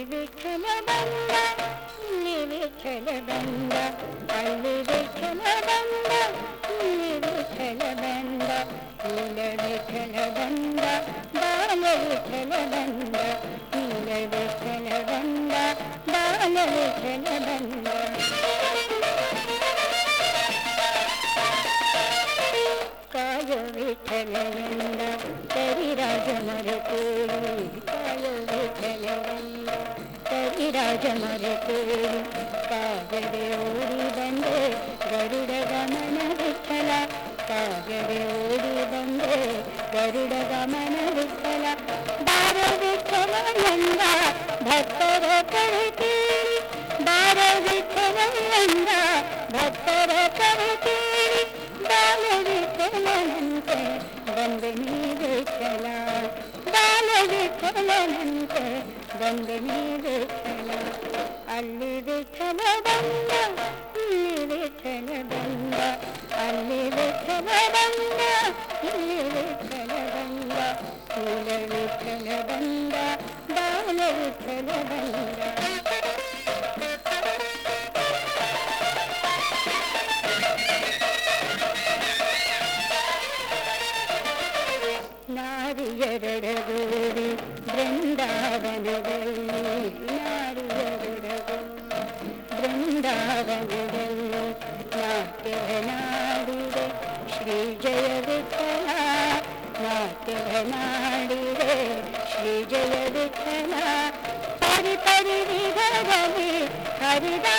Kalbi köle bende, kalbi köle bende, kalbi köle bende, kalbi köle bende. Vitthal वंदा करी राजमर तेरी पाय विठल वंदा करी राजमर तेरी कागरे ओरी बंदे, गरुड़ गमन विठला कागरे ओरी बंदे, गरुड़ गमन विठला। बार विठल वंदा भक्तर कर तेरी बार भक्तर कर तेरी బందని దుఃఖల బాల దుఃఖలంటే బందని దుఃఖల అల్లి దుఃఖల బంద ఇల్లి దుఃఖల బంద అల్లి దుఃఖల బంద ఇల్లి దుఃఖల బంద పూల దుఃఖల బంద బాల దుఃఖల బంద जडी वृन्दावनगले नार जरग वृन्दावनग नाडुरे श्री जय दृणा न काडुरे श्री जय दुखना हरिदानी हरिदा